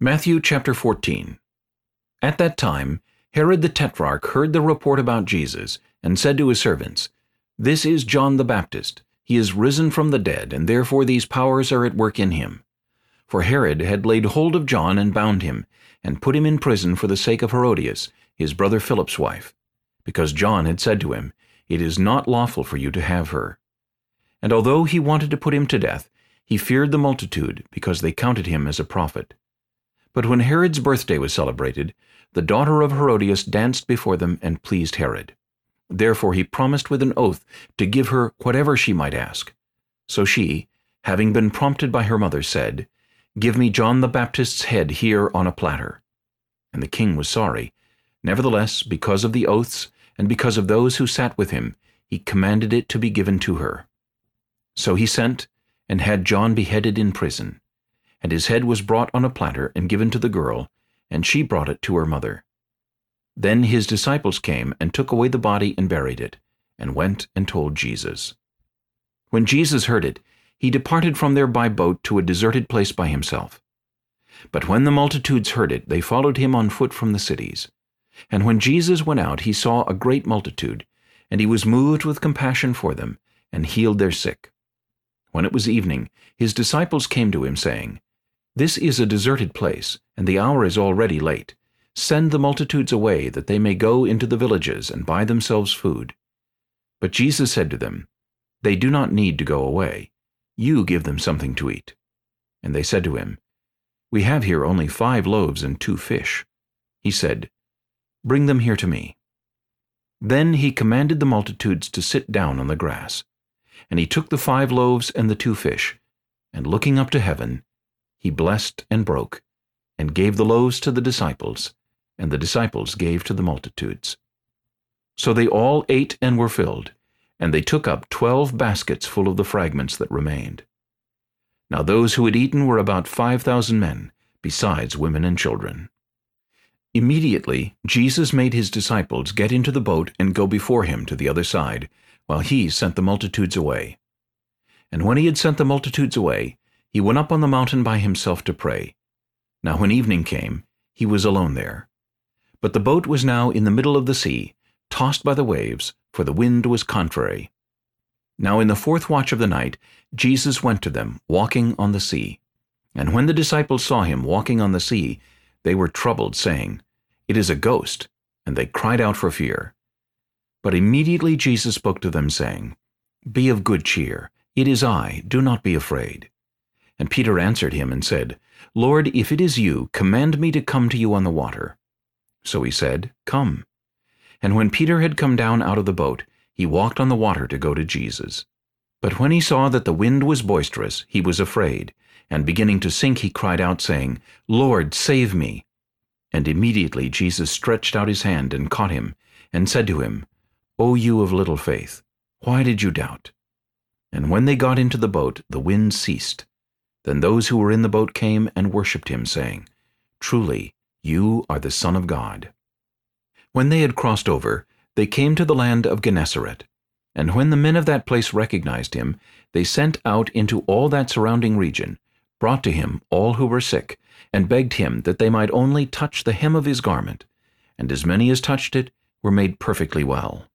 Matthew chapter 14 At that time Herod the Tetrarch heard the report about Jesus, and said to his servants, This is John the Baptist. He is risen from the dead, and therefore these powers are at work in him. For Herod had laid hold of John and bound him, and put him in prison for the sake of Herodias, his brother Philip's wife, because John had said to him, It is not lawful for you to have her. And although he wanted to put him to death, he feared the multitude, because they counted him as a prophet. But when Herod's birthday was celebrated, the daughter of Herodias danced before them and pleased Herod. Therefore he promised with an oath to give her whatever she might ask. So she, having been prompted by her mother, said, Give me John the Baptist's head here on a platter. And the king was sorry. Nevertheless, because of the oaths, and because of those who sat with him, he commanded it to be given to her. So he sent, and had John beheaded in prison and his head was brought on a platter and given to the girl, and she brought it to her mother. Then his disciples came and took away the body and buried it, and went and told Jesus. When Jesus heard it, he departed from there by boat to a deserted place by himself. But when the multitudes heard it, they followed him on foot from the cities. And when Jesus went out, he saw a great multitude, and he was moved with compassion for them, and healed their sick. When it was evening, his disciples came to him, saying, this is a deserted place, and the hour is already late. Send the multitudes away, that they may go into the villages and buy themselves food. But Jesus said to them, They do not need to go away. You give them something to eat. And they said to him, We have here only five loaves and two fish. He said, Bring them here to me. Then he commanded the multitudes to sit down on the grass. And he took the five loaves and the two fish, and looking up to heaven, he blessed and broke, and gave the loaves to the disciples, and the disciples gave to the multitudes. So they all ate and were filled, and they took up twelve baskets full of the fragments that remained. Now those who had eaten were about five thousand men, besides women and children. Immediately Jesus made his disciples get into the boat and go before him to the other side, while he sent the multitudes away. And when he had sent the multitudes away, he went up on the mountain by himself to pray. Now when evening came, he was alone there. But the boat was now in the middle of the sea, tossed by the waves, for the wind was contrary. Now in the fourth watch of the night, Jesus went to them, walking on the sea. And when the disciples saw him walking on the sea, they were troubled, saying, It is a ghost, and they cried out for fear. But immediately Jesus spoke to them, saying, Be of good cheer, it is I, do not be afraid. And Peter answered him and said, Lord, if it is you, command me to come to you on the water. So he said, Come. And when Peter had come down out of the boat, he walked on the water to go to Jesus. But when he saw that the wind was boisterous, he was afraid, and beginning to sink he cried out, saying, Lord, save me. And immediately Jesus stretched out his hand and caught him, and said to him, O you of little faith, why did you doubt? And when they got into the boat, the wind ceased, then those who were in the boat came and worshipped him, saying, Truly, you are the Son of God. When they had crossed over, they came to the land of Gennesaret. And when the men of that place recognized him, they sent out into all that surrounding region, brought to him all who were sick, and begged him that they might only touch the hem of his garment. And as many as touched it were made perfectly well.